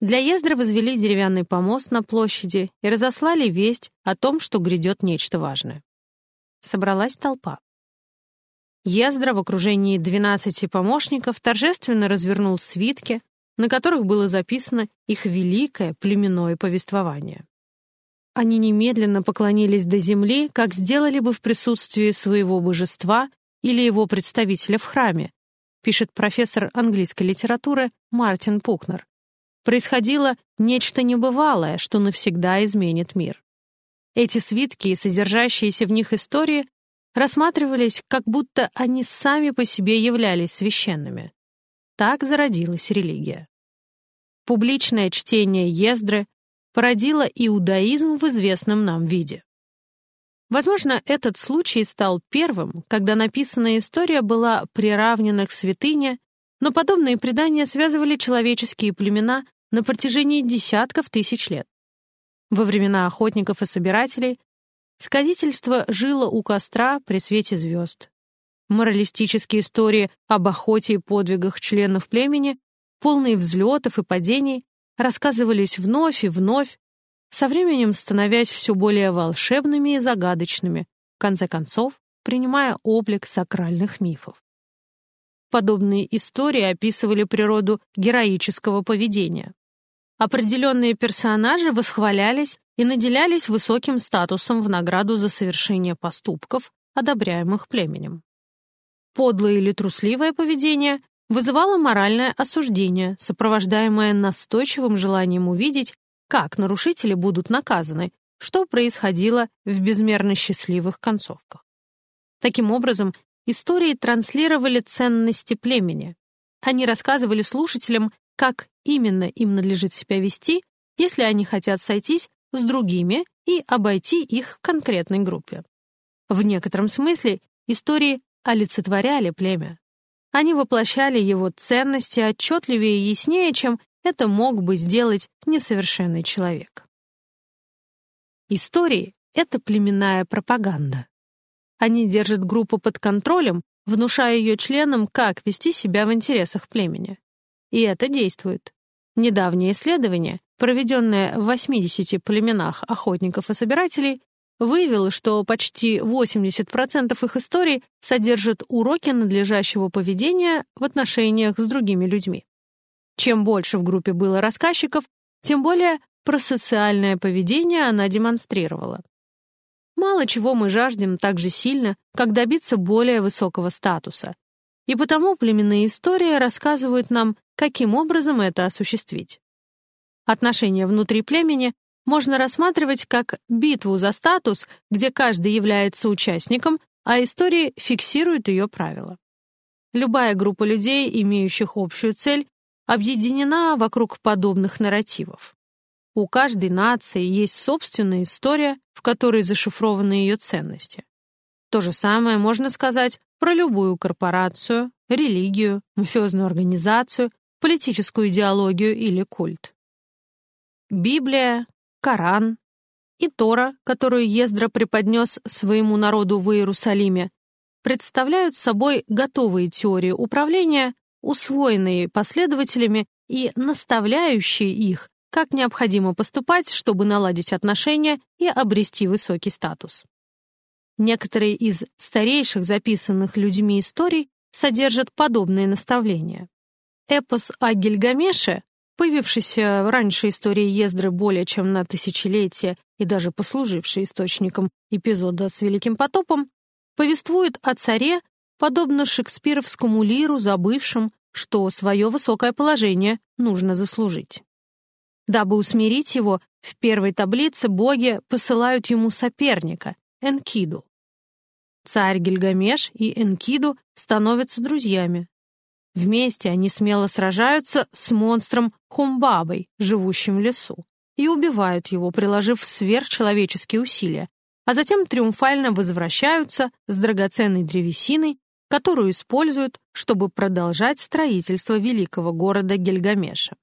Для Ездры возвели деревянный помост на площади и разослали весть о том, что грядет нечто важное. Собралась толпа. Ездра в окружении двенадцати помощников торжественно развернул свитки, на которых было записано их великое племенное повествование. Они немедленно поклонились до земли, как сделали бы в присутствии своего божества или его представителя в храме, пишет профессор английской литературы Мартин Пукнер. Происходило нечто небывалое, что навсегда изменит мир. Эти свитки и содержащиеся в них истории рассматривались, как будто они сами по себе являлись священными. Так зародилась религия. Публичное чтение Ездры породило иудаизм в известном нам виде. Возможно, этот случай стал первым, когда написанная история была приравнена к святыне, но подобные предания связывали человеческие племена на протяжении десятков тысяч лет. Во времена охотников и собирателей сказительство жило у костра при свете звезд. Моралистические истории об охоте и подвигах членов племени, полные взлетов и падений, рассказывались вновь и вновь, со временем становясь все более волшебными и загадочными, в конце концов, принимая облик сакральных мифов. Подобные истории описывали природу героического поведения. Определенные персонажи восхвалялись и наделялись высоким статусом в награду за совершение поступков, одобряемых племенем. Подлое или трусливое поведение вызывало моральное осуждение, сопровождаемое настойчивым желанием увидеть, как нарушители будут наказаны, что происходило в безмерно счастливых концовках. Таким образом, истории транслировали ценности племени. Они рассказывали слушателям, как именно им надлежит себя вести, если они хотят сойтись с другими и обойти их в конкретной группе. В некотором смысле истории олицетворяли племя. Они воплощали его ценности отчетливее и яснее, чем это мог бы сделать несовершенный человек. Истории — это племенная пропаганда. Они держат группу под контролем, внушая ее членам, как вести себя в интересах племени. И это действует. Недавнее исследование, проведенное в 80 племенах охотников и собирателей, выявил, что почти 80% их историй содержат уроки надлежащего поведения в отношениях с другими людьми. Чем больше в группе было рассказчиков, тем более просоциальное поведение она демонстрировала. Мало чего мы жаждем так же сильно, как добиться более высокого статуса. И потому племенные истории рассказывают нам, каким образом это осуществить. Отношения внутри племени можно рассматривать как битву за статус, где каждый является участником, а истории фиксируют ее правила. Любая группа людей, имеющих общую цель, объединена вокруг подобных нарративов. У каждой нации есть собственная история, в которой зашифрованы ее ценности. То же самое можно сказать про любую корпорацию, религию, мафиозную организацию, политическую идеологию или культ. Библия, Коран и Тора, которую Ездра преподнес своему народу в Иерусалиме, представляют собой готовые теории управления, усвоенные последователями и наставляющие их, как необходимо поступать, чтобы наладить отношения и обрести высокий статус. Некоторые из старейших записанных людьми историй содержат подобные наставления. Эпос о Гильгамеше появившийся раньше истории Ездры более чем на тысячелетие и даже послуживший источником эпизода с Великим потопом, повествует о царе, подобно шекспировскому лиру, забывшим, что свое высокое положение нужно заслужить. Дабы усмирить его, в первой таблице боги посылают ему соперника, Энкиду. Царь Гильгамеш и Энкиду становятся друзьями, Вместе они смело сражаются с монстром Хумбабой, живущим в лесу, и убивают его, приложив сверхчеловеческие усилия, а затем триумфально возвращаются с драгоценной древесиной, которую используют, чтобы продолжать строительство великого города Гильгамеша.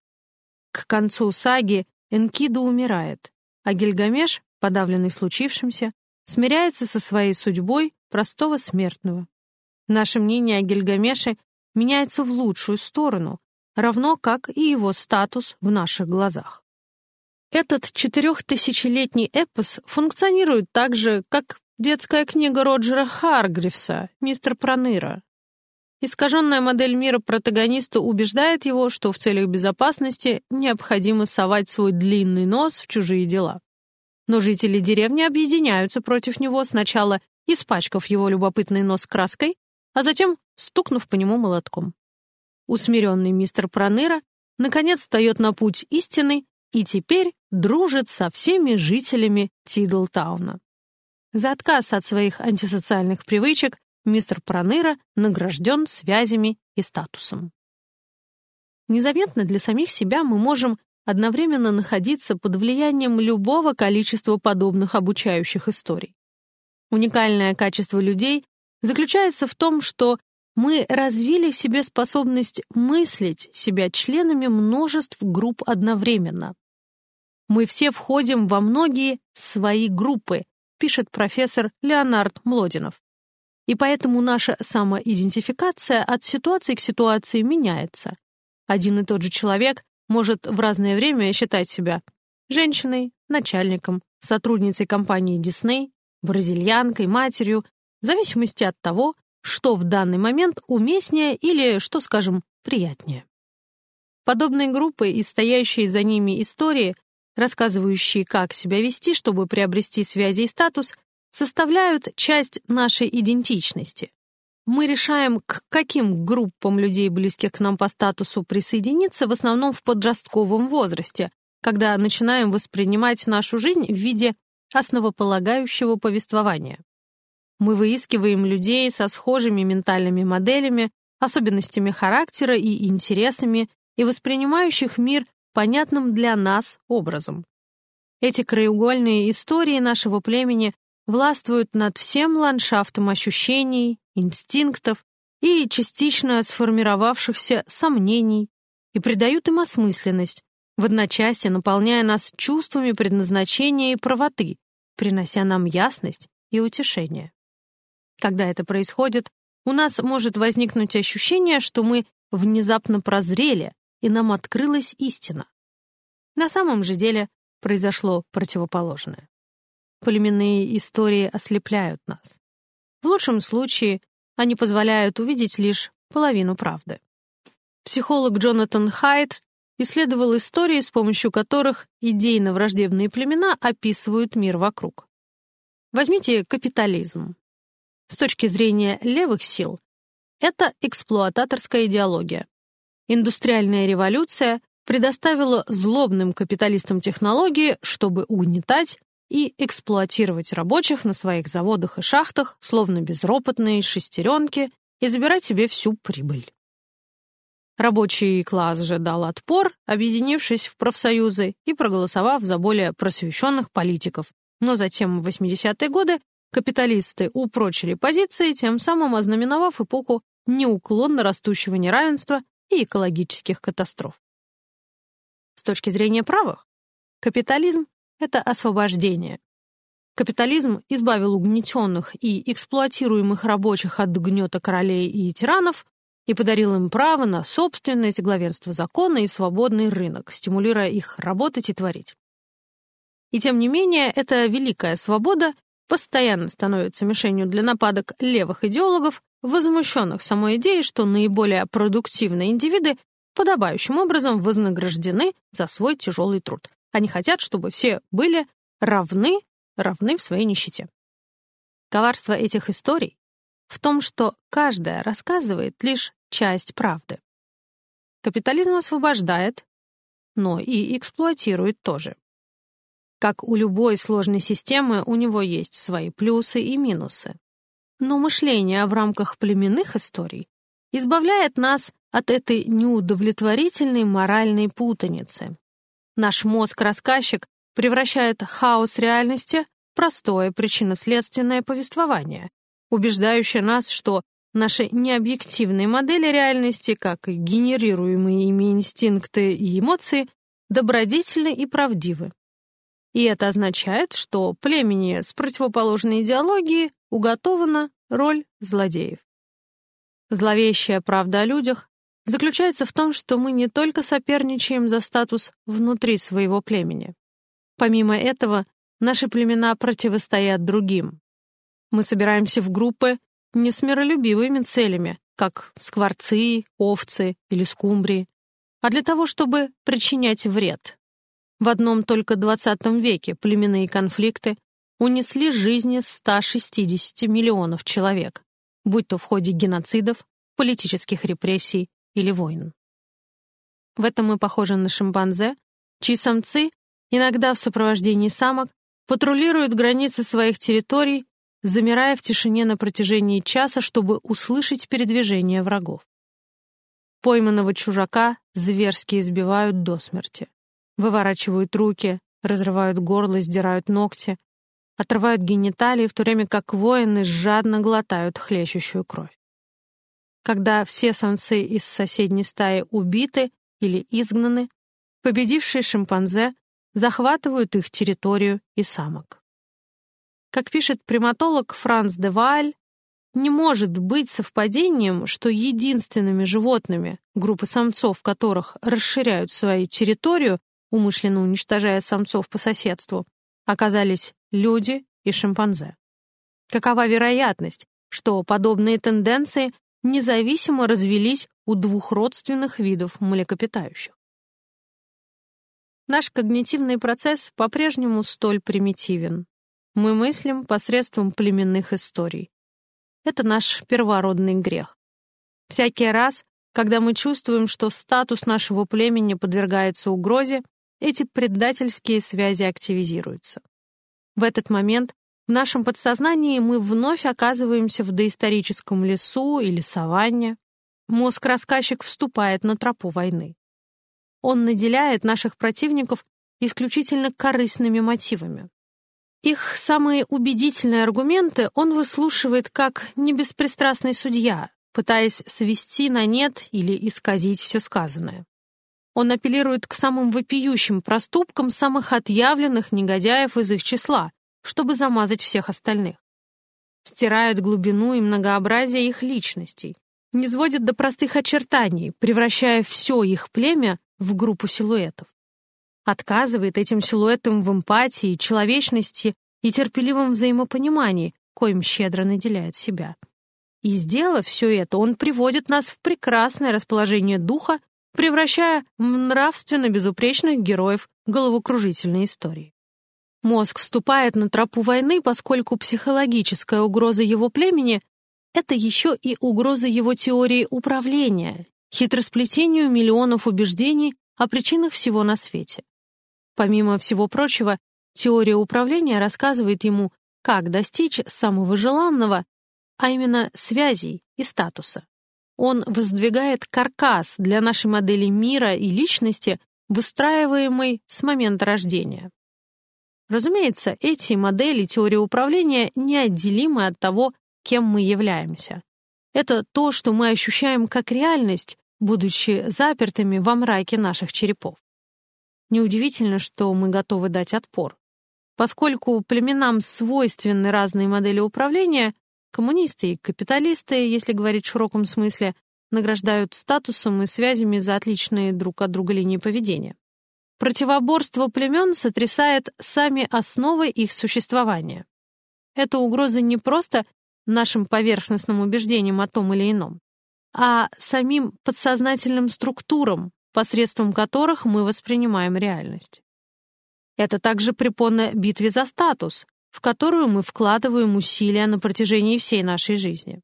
К концу саги Энкиду умирает, а Гильгамеш, подавленный случившимся, смиряется со своей судьбой простого смертного. Наше мнение о Гильгамеше меняется в лучшую сторону, равно как и его статус в наших глазах. Этот четырехтысячелетний эпос функционирует так же, как детская книга Роджера Харгривса «Мистер Проныра». Искаженная модель мира протагониста убеждает его, что в целях безопасности необходимо совать свой длинный нос в чужие дела. Но жители деревни объединяются против него, сначала испачкав его любопытный нос краской, а затем стукнув по нему молотком. Усмиренный мистер Проныра наконец встает на путь истины и теперь дружит со всеми жителями Тидлтауна. За отказ от своих антисоциальных привычек мистер Проныра награжден связями и статусом. Незаметно для самих себя мы можем одновременно находиться под влиянием любого количества подобных обучающих историй. Уникальное качество людей заключается в том, что мы развили в себе способность мыслить себя членами множеств групп одновременно. Мы все входим во многие свои группы, пишет профессор Леонард Млодинов. И поэтому наша самоидентификация от ситуации к ситуации меняется. Один и тот же человек может в разное время считать себя женщиной, начальником, сотрудницей компании Disney, бразильянкой, матерью, в зависимости от того, что в данный момент уместнее или, что скажем, приятнее. Подобные группы и стоящие за ними истории рассказывающие, как себя вести, чтобы приобрести связи и статус, составляют часть нашей идентичности. Мы решаем, к каким группам людей, близких к нам по статусу, присоединиться в основном в подростковом возрасте, когда начинаем воспринимать нашу жизнь в виде основополагающего повествования. Мы выискиваем людей со схожими ментальными моделями, особенностями характера и интересами, и воспринимающих мир понятным для нас образом. Эти краеугольные истории нашего племени властвуют над всем ландшафтом ощущений, инстинктов и частично сформировавшихся сомнений и придают им осмысленность, в одночасье наполняя нас чувствами предназначения и правоты, принося нам ясность и утешение. Когда это происходит, у нас может возникнуть ощущение, что мы внезапно прозрели, и нам открылась истина. На самом же деле произошло противоположное. Племенные истории ослепляют нас. В лучшем случае они позволяют увидеть лишь половину правды. Психолог Джонатан Хайт исследовал истории, с помощью которых идейно-враждебные племена описывают мир вокруг. Возьмите капитализм. С точки зрения левых сил, это эксплуататорская идеология. Индустриальная революция предоставила злобным капиталистам технологии, чтобы угнетать и эксплуатировать рабочих на своих заводах и шахтах, словно безропотные шестеренки, и забирать себе всю прибыль. Рабочий класс же дал отпор, объединившись в профсоюзы и проголосовав за более просвещенных политиков. Но затем в 80-е годы капиталисты упрочили позиции, тем самым ознаменовав эпоху неуклонно растущего неравенства и экологических катастроф. С точки зрения правых, капитализм — это освобождение. Капитализм избавил угнетенных и эксплуатируемых рабочих от гнета королей и тиранов и подарил им право на собственность, главенство закона и свободный рынок, стимулируя их работать и творить. И тем не менее, эта великая свобода постоянно становится мишенью для нападок левых идеологов, возмущенных самой идеей, что наиболее продуктивные индивиды подобающим образом вознаграждены за свой тяжелый труд. Они хотят, чтобы все были равны, равны в своей нищете. Коварство этих историй в том, что каждая рассказывает лишь часть правды. Капитализм освобождает, но и эксплуатирует тоже. Как у любой сложной системы, у него есть свои плюсы и минусы. Но мышление в рамках племенных историй избавляет нас от этой неудовлетворительной моральной путаницы. Наш мозг-рассказчик превращает хаос реальности в простое причинно-следственное повествование, убеждающее нас, что наши необъективные модели реальности, как и генерируемые ими инстинкты и эмоции, добродетельны и правдивы. И это означает, что племени с противоположной идеологией уготована роль злодеев. Зловещая правда о людях заключается в том, что мы не только соперничаем за статус внутри своего племени. Помимо этого, наши племена противостоят другим. Мы собираемся в группы не с миролюбивыми целями, как скворцы, овцы или скумбрии, а для того, чтобы причинять вред. В одном только XX веке племенные конфликты унесли жизни 160 миллионов человек, будь то в ходе геноцидов, политических репрессий или войн. В этом мы похожи на шимпанзе, чьи самцы, иногда в сопровождении самок, патрулируют границы своих территорий, замирая в тишине на протяжении часа, чтобы услышать передвижение врагов. Пойманного чужака зверски избивают до смерти. Выворачивают руки, разрывают горло, сдирают ногти, отрывают гениталии, в то время как воины жадно глотают хлещущую кровь. Когда все самцы из соседней стаи убиты или изгнаны, победившие шимпанзе захватывают их территорию и самок. Как пишет приматолог Франц де Вааль, не может быть совпадением, что единственными животными, группы самцов которых расширяют свою территорию, умышленно уничтожая самцов по соседству, оказались люди и шимпанзе. Какова вероятность, что подобные тенденции независимо развелись у двух родственных видов млекопитающих? Наш когнитивный процесс по-прежнему столь примитивен. Мы мыслим посредством племенных историй. Это наш первородный грех. Всякий раз, когда мы чувствуем, что статус нашего племени подвергается угрозе, эти предательские связи активизируются. В этот момент в нашем подсознании мы вновь оказываемся в доисторическом лесу или саванне. Мозг-рассказчик вступает на тропу войны. Он наделяет наших противников исключительно корыстными мотивами. Их самые убедительные аргументы он выслушивает как небеспристрастный судья, пытаясь свести на нет или исказить все сказанное. Он апеллирует к самым вопиющим проступкам самых отъявленных негодяев из их числа, чтобы замазать всех остальных. Стирает глубину и многообразие их личностей, не до простых очертаний, превращая все их племя в группу силуэтов отказывает этим силуэтам в эмпатии, человечности и терпеливом взаимопонимании, коим щедро наделяет себя. И сделав все это, он приводит нас в прекрасное расположение духа, превращая в нравственно безупречных героев головокружительной истории. Мозг вступает на тропу войны, поскольку психологическая угроза его племени — это еще и угроза его теории управления, хитросплетению миллионов убеждений о причинах всего на свете. Помимо всего прочего, теория управления рассказывает ему, как достичь самого желанного, а именно связей и статуса. Он воздвигает каркас для нашей модели мира и личности, выстраиваемой с момента рождения. Разумеется, эти модели теории управления неотделимы от того, кем мы являемся. Это то, что мы ощущаем как реальность, будучи запертыми во мраке наших черепов. Неудивительно, что мы готовы дать отпор. Поскольку племенам свойственны разные модели управления, коммунисты и капиталисты, если говорить в широком смысле, награждают статусом и связями за отличные друг от друга линии поведения. Противоборство племен сотрясает сами основы их существования. Это угроза не просто нашим поверхностным убеждениям о том или ином, а самим подсознательным структурам, посредством которых мы воспринимаем реальность. Это также препона битве за статус, в которую мы вкладываем усилия на протяжении всей нашей жизни.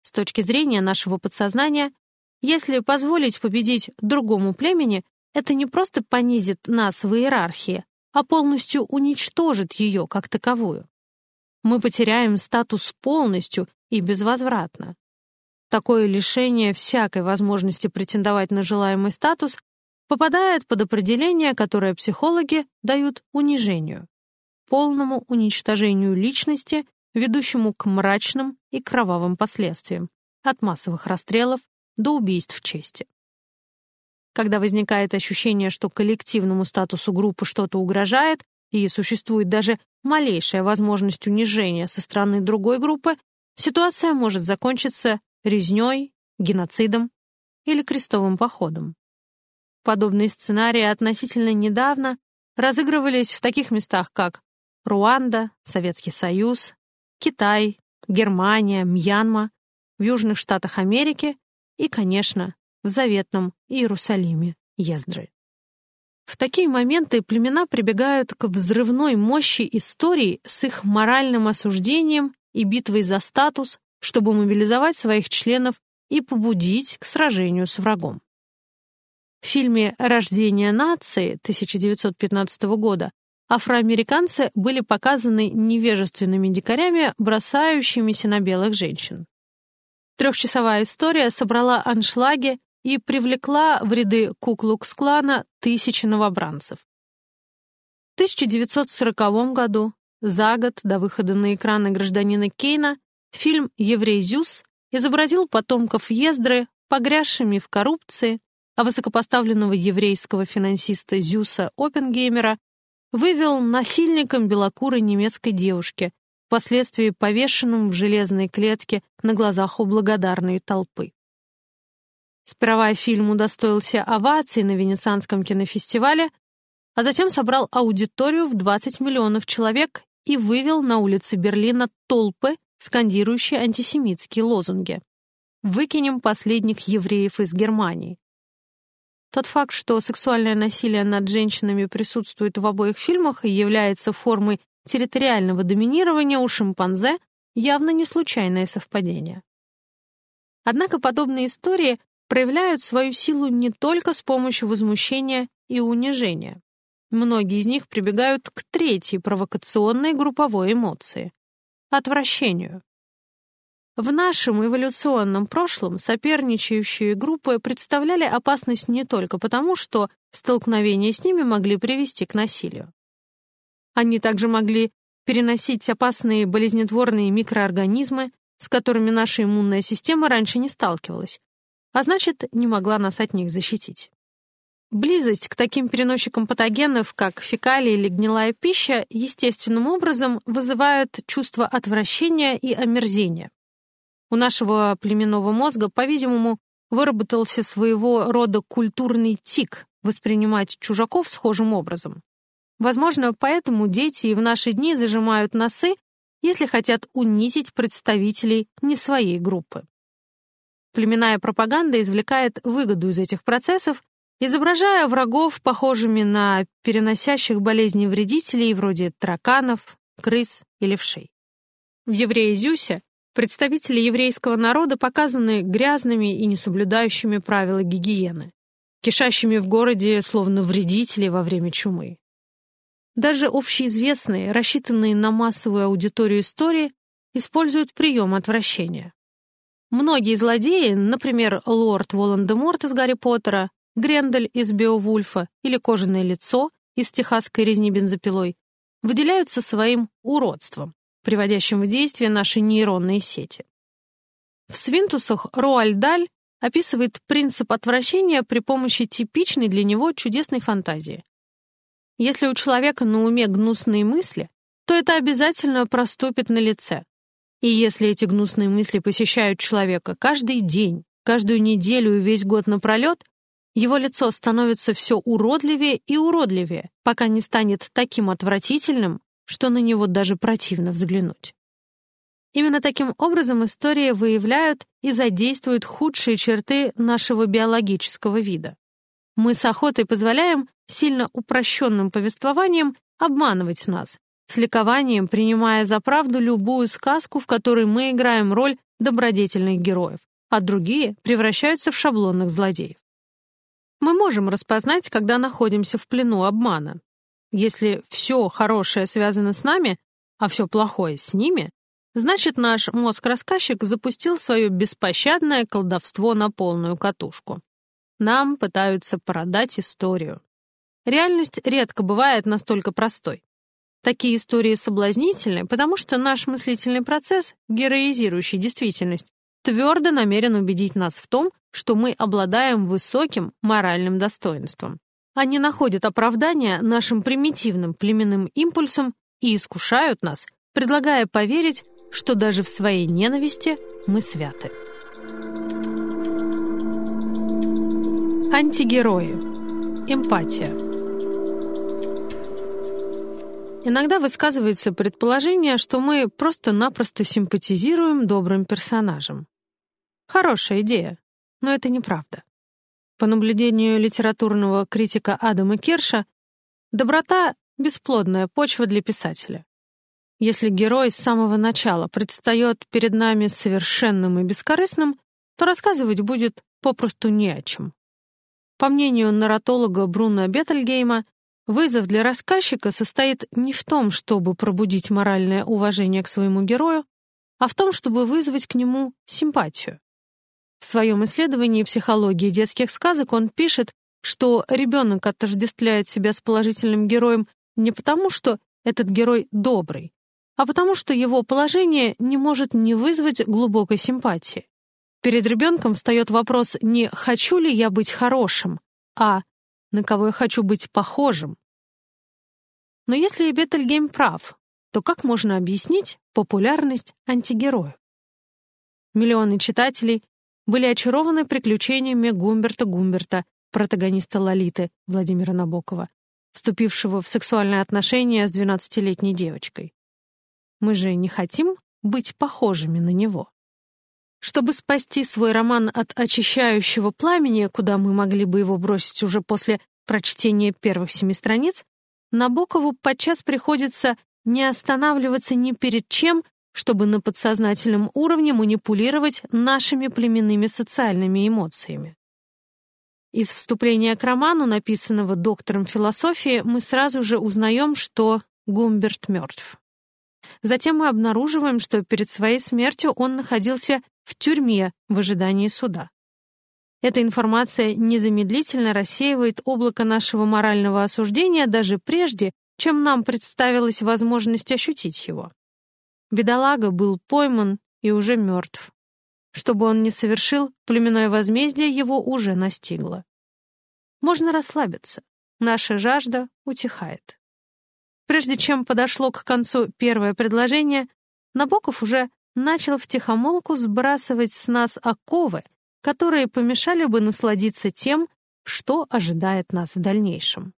С точки зрения нашего подсознания, если позволить победить другому племени, это не просто понизит нас в иерархии, а полностью уничтожит ее как таковую. Мы потеряем статус полностью и безвозвратно. Такое лишение всякой возможности претендовать на желаемый статус попадает под определение, которое психологи дают унижению, полному уничтожению личности, ведущему к мрачным и кровавым последствиям, от массовых расстрелов до убийств чести. Когда возникает ощущение, что коллективному статусу группы что-то угрожает, и существует даже малейшая возможность унижения со стороны другой группы, ситуация может закончиться резней, геноцидом или крестовым походом. Подобные сценарии относительно недавно разыгрывались в таких местах, как Руанда, Советский Союз, Китай, Германия, Мьянма, в Южных Штатах Америки и, конечно, в заветном Иерусалиме, Ездры. В такие моменты племена прибегают к взрывной мощи истории с их моральным осуждением и битвой за статус, чтобы мобилизовать своих членов и побудить к сражению с врагом. В фильме «Рождение нации» 1915 года афроамериканцы были показаны невежественными дикарями, бросающимися на белых женщин. Трехчасовая история собрала аншлаги и привлекла в ряды Куклукс-клана тысячи новобранцев. В 1940 году, за год до выхода на экраны гражданина Кейна, фильм «Еврей Зюс» изобразил потомков Ездры, погрязшими в коррупции, а высокопоставленного еврейского финансиста Зюса Оппенгеймера вывел насильником белокурой немецкой девушки, впоследствии повешенным в железной клетке на глазах у благодарной толпы. Сперва фильм удостоился оваций на Венецианском кинофестивале, а затем собрал аудиторию в 20 миллионов человек и вывел на улицы Берлина толпы, скандирующие антисемитские лозунги. «Выкинем последних евреев из Германии». Тот факт, что сексуальное насилие над женщинами присутствует в обоих фильмах и является формой территориального доминирования у шимпанзе, явно не случайное совпадение. Однако подобные истории проявляют свою силу не только с помощью возмущения и унижения. Многие из них прибегают к третьей провокационной групповой эмоции — отвращению. В нашем эволюционном прошлом соперничающие группы представляли опасность не только потому, что столкновения с ними могли привести к насилию. Они также могли переносить опасные болезнетворные микроорганизмы, с которыми наша иммунная система раньше не сталкивалась, а значит, не могла нас от них защитить. Близость к таким переносчикам патогенов, как фекалии или гнилая пища, естественным образом вызывают чувство отвращения и омерзения. У нашего племенного мозга, по-видимому, выработался своего рода культурный тик воспринимать чужаков схожим образом. Возможно, поэтому дети и в наши дни зажимают носы, если хотят унизить представителей не своей группы. Племенная пропаганда извлекает выгоду из этих процессов, изображая врагов похожими на переносящих болезни вредителей вроде тараканов, крыс или вшей. В «Евреи Зюсе» представители еврейского народа показаны грязными и несоблюдающими правила гигиены, кишащими в городе словно вредители во время чумы. Даже общеизвестные, рассчитанные на массовую аудиторию истории, используют прием отвращения. Многие злодеи, например, лорд Волан-де-Морт из Гарри Поттера, Грендель из Беовульфа или Кожаное лицо из Техасской резни бензопилой, выделяются своим уродством, приводящим в действие наши нейронные сети. В свинтусах Роальд Даль описывает принцип отвращения при помощи типичной для него чудесной фантазии. Если у человека на уме гнусные мысли, то это обязательно проступит на лице, и если эти гнусные мысли посещают человека каждый день, каждую неделю и весь год напролет, его лицо становится все уродливее и уродливее, пока не станет таким отвратительным, что на него даже противно взглянуть. Именно таким образом истории выявляют и задействуют худшие черты нашего биологического вида. Мы с охотой позволяем сильно упрощенным повествованием обманывать нас, с ликованием принимая за правду любую сказку, в которой мы играем роль добродетельных героев, а другие превращаются в шаблонных злодеев. Мы можем распознать, когда находимся в плену обмана. Если все хорошее связано с нами, а все плохое с ними, значит наш мозг-рассказчик запустил свое беспощадное колдовство на полную катушку. Нам пытаются продать историю. Реальность редко бывает настолько простой. Такие истории соблазнительны, потому что наш мыслительный процесс, героизирующий действительность, твердо намерен убедить нас в том, что мы обладаем высоким моральным достоинством. Они находят оправдание нашим примитивным племенным импульсам и искушают нас, предлагая поверить, что даже в своей ненависти мы святы. Антигерои. Эмпатия. Иногда высказывается предположение, что мы просто-напросто симпатизируем добрым персонажам. Хорошая идея, но это неправда. По наблюдению литературного критика Адама Кирша, доброта — бесплодная почва для писателя. Если герой с самого начала предстает перед нами совершенным и бескорыстным, то рассказывать будет попросту не о чем. По мнению нарратолога Бруно Беттельгейма, вызов для рассказчика состоит не в том, чтобы пробудить моральное уважение к своему герою, а в том, чтобы вызвать к нему симпатию. В своем исследовании психологии детских сказок он пишет, что ребенок отождествляет себя с положительным героем не потому, что этот герой добрый, а потому что его положение не может не вызвать глубокой симпатии. Перед ребенком встает вопрос не «хочу ли я быть хорошим», а «на кого я хочу быть похожим». Но если Беттельгейм прав, то как можно объяснить популярность антигероев? Миллионы читателей были очарованы приключениями Гумберта Гумберта, протагониста Лолиты Владимира Набокова, вступившего в сексуальные отношения с 12-летней девочкой. Мы же не хотим быть похожими на него. Чтобы спасти свой роман от очищающего пламени, куда мы могли бы его бросить уже после прочтения первых семи страниц, Набокову подчас приходится не останавливаться ни перед чем, чтобы на подсознательном уровне манипулировать нашими племенными социальными эмоциями. Из вступления к роману, написанного доктором философии, мы сразу же узнаем, что Гумберт мертв. Затем мы обнаруживаем, что перед своей смертью он находился в тюрьме в ожидании суда. Эта информация незамедлительно рассеивает облако нашего морального осуждения даже прежде, чем нам представилась возможность ощутить его. Бедолага был пойман и уже мертв. Чтобы он не совершил, племенное возмездие его уже настигло. Можно расслабиться. Наша жажда утихает. Прежде чем подошло к концу первое предложение, Набоков уже начал втихомолку сбрасывать с нас оковы, которые помешали бы насладиться тем, что ожидает нас в дальнейшем.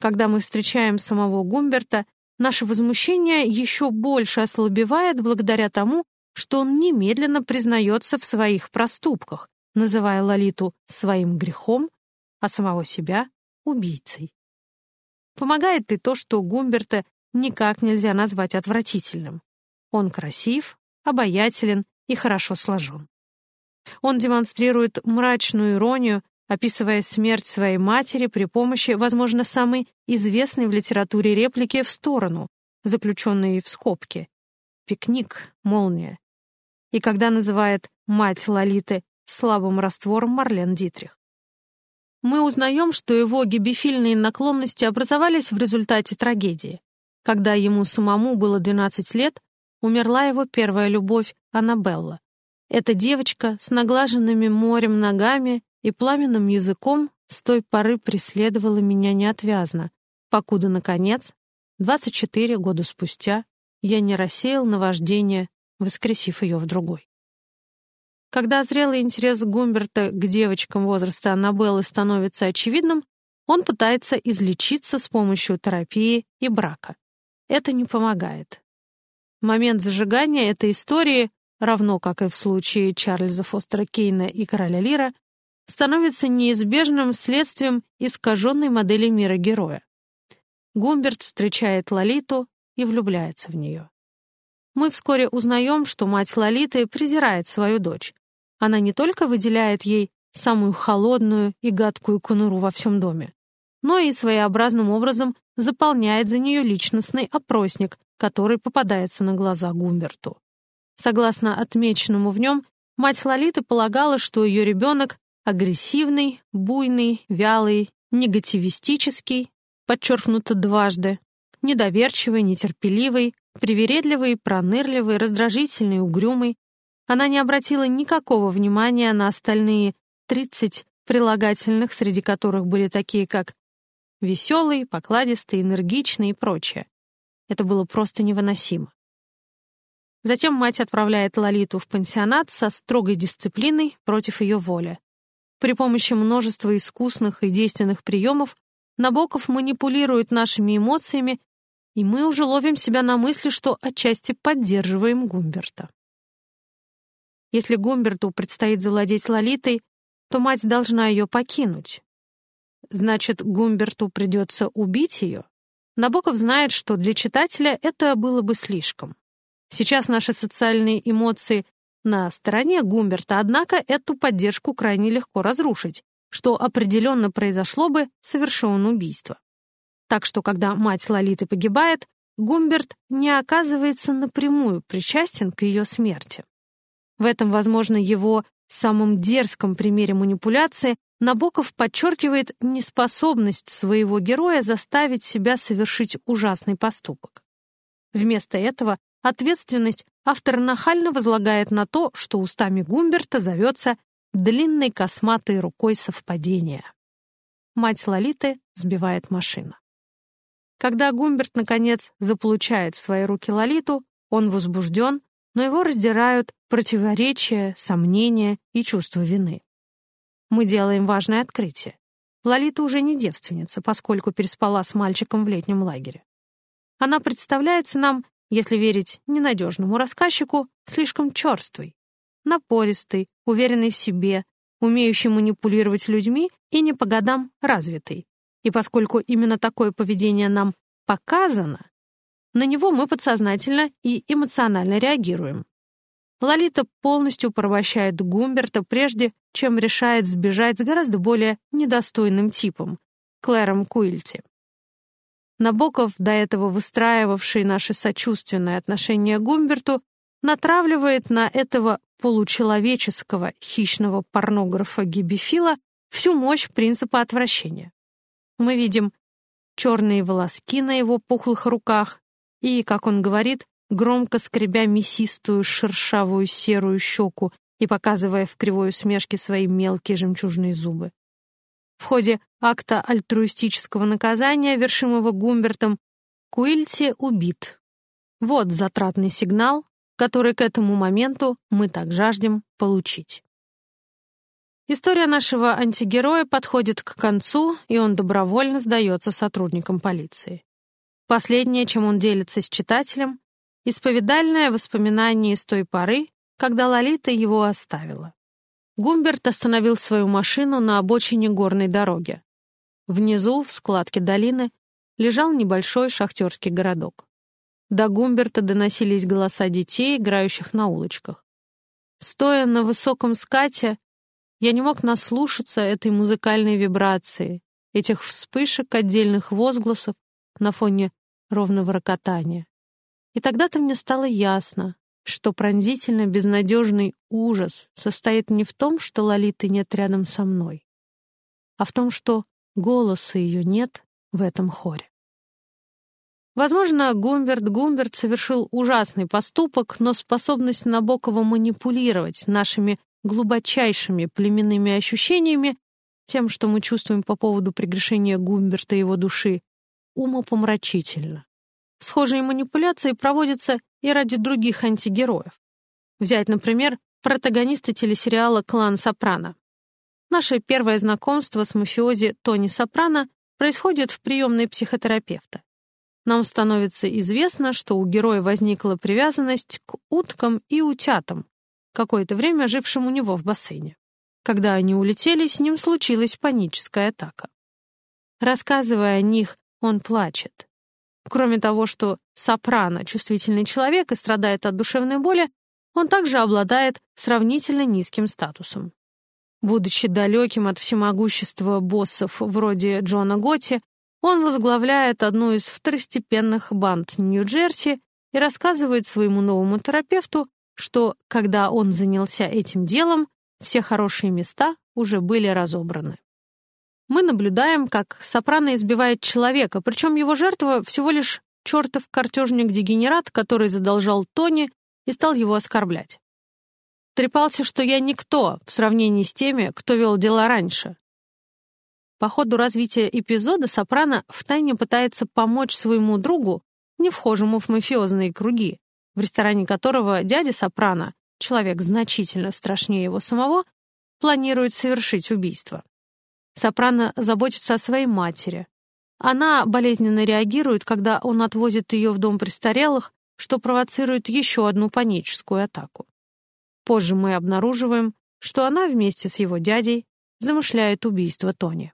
Когда мы встречаем самого Гумберта, наше возмущение еще больше ослабевает благодаря тому, что он немедленно признается в своих проступках, называя Лолиту своим грехом, а самого себя — убийцей. Помогает и то, что Гумберта никак нельзя назвать отвратительным. Он красив, обаятелен и хорошо сложен. Он демонстрирует мрачную иронию, описывая смерть своей матери при помощи, возможно, самой известной в литературе реплики в сторону, заключенной в скобке. «Пикник, молния». И когда называет мать Лолиты слабым раствором Марлен Дитрих. Мы узнаем, что его гибефильные наклонности образовались в результате трагедии. Когда ему самому было 12 лет, умерла его первая любовь Аннабелла. Эта девочка с наглаженными морем ногами и пламенным языком с той поры преследовала меня неотвязно, покуда, наконец, 24 года спустя, я не рассеял наваждение, воскресив ее в другой. Когда зрелый интерес Гумберта к девочкам возраста Аннабеллы становится очевидным, он пытается излечиться с помощью терапии и брака. Это не помогает. Момент зажигания этой истории, равно как и в случае Чарльза Фостера Кейна и Короля Лира, становится неизбежным следствием искаженной модели мира героя. Гумберт встречает Лолиту и влюбляется в нее. Мы вскоре узнаем, что мать Лолиты презирает свою дочь. Она не только выделяет ей самую холодную и гадкую конуру во всем доме, но и своеобразным образом заполняет за нее личностный опросник, который попадается на глаза Гумберту. Согласно отмеченному в нем, мать Лолиты полагала, что ее ребенок агрессивный, буйный, вялый, негативистический, подчеркнуто дважды, недоверчивый, нетерпеливый, привередливый, пронырливый, раздражительный, угрюмый. Она не обратила никакого внимания на остальные 30 прилагательных, среди которых были такие, как веселый, покладистый, энергичный и прочее. Это было просто невыносимо. Затем мать отправляет Лолиту в пансионат со строгой дисциплиной против ее воли. При помощи множества искусных и действенных приемов Набоков манипулирует нашими эмоциями, и мы уже ловим себя на мысли, что отчасти поддерживаем Гумберта. Если Гумберту предстоит завладеть Лолитой, то мать должна ее покинуть. Значит, Гумберту придется убить ее? Набоков знает, что для читателя это было бы слишком. Сейчас наши социальные эмоции на стороне Гумберта, однако эту поддержку крайне легко разрушить, что определенно произошло бы, совершен убийство. Так что, когда мать Лолиты погибает, Гумберт не оказывается напрямую причастен к ее смерти. В этом, возможно, его самом дерзком примере манипуляции Набоков подчеркивает неспособность своего героя заставить себя совершить ужасный поступок. Вместо этого ответственность автор нахально возлагает на то, что устами Гумберта зовется длинной косматой рукой совпадения. Мать Лолиты сбивает машина. Когда Гумберт, наконец, заполучает в свои руки Лолиту, он возбужден, но его раздирают противоречия, сомнения и чувство вины. Мы делаем важное открытие. Лолита уже не девственница, поскольку переспала с мальчиком в летнем лагере. Она представляется нам, если верить ненадежному рассказчику, слишком черствой, напористой, уверенной в себе, умеющей манипулировать людьми и не по годам развитой. И поскольку именно такое поведение нам показано, на него мы подсознательно и эмоционально реагируем. Лолита полностью порабощает Гумберта, прежде чем решает сбежать с гораздо более недостойным типом — Клэром Куильти. Набоков, до этого выстраивавший наши сочувственные отношения к Гумберту, натравливает на этого получеловеческого хищного порнографа-гибифила всю мощь принципа отвращения. Мы видим черные волоски на его пухлых руках и, как он говорит, громко скребя мясистую шершавую серую щеку и показывая в кривой усмешке свои мелкие жемчужные зубы. В ходе акта альтруистического наказания, вершимого Гумбертом, Куильти убит. Вот затратный сигнал, который к этому моменту мы так жаждем получить. История нашего антигероя подходит к концу, и он добровольно сдается сотрудникам полиции. Последнее, чем он делится с читателем, исповедальное воспоминание с той поры, когда Лолита его оставила. Гумберт остановил свою машину на обочине горной дороги. Внизу, в складке долины, лежал небольшой шахтерский городок. До Гумберта доносились голоса детей, играющих на улочках. Стоя на высоком скате, я не мог наслушаться этой музыкальной вибрации, этих вспышек отдельных возгласов на фоне ровного рокотания. И тогда-то мне стало ясно, что пронзительно безнадежный ужас состоит не в том, что Лолиты нет рядом со мной, а в том, что голоса ее нет в этом хоре. Возможно, Гумберт Гумберт совершил ужасный поступок, но способность Набокова манипулировать нашими глубочайшими племенными ощущениями, тем, что мы чувствуем по поводу прегрешения Гумберта и его души, умопомрачительно. Схожие манипуляции проводятся и ради других антигероев. Взять, например, протагониста телесериала «Клан Сопрано». Наше первое знакомство с мафиози Тони Сопрано происходит в приемной психотерапевта. Нам становится известно, что у героя возникла привязанность к уткам и утятам, какое-то время жившим у него в бассейне. Когда они улетели, с ним случилась паническая атака. Рассказывая о них, он плачет. Кроме того, что сопрано — чувствительный человек и страдает от душевной боли, он также обладает сравнительно низким статусом. Будучи далеким от всемогущества боссов вроде Джона Готти, он возглавляет одну из второстепенных банд Нью-Джерси и рассказывает своему новому терапевту, что, когда он занялся этим делом, все хорошие места уже были разобраны мы наблюдаем, как Сопрано избивает человека, причем его жертва всего лишь чертов картежник-дегенерат, который задолжал Тони и стал его оскорблять. Трепался, что я никто в сравнении с теми, кто вел дела раньше. По ходу развития эпизода Сопрано втайне пытается помочь своему другу, не вхожему в мафиозные круги, в ресторане которого дядя Сопрано, человек значительно страшнее его самого, планирует совершить убийство. Сопрано заботится о своей матери. Она болезненно реагирует, когда он отвозит ее в дом престарелых, что провоцирует еще одну паническую атаку. Позже мы обнаруживаем, что она вместе с его дядей замышляет убийство Тони.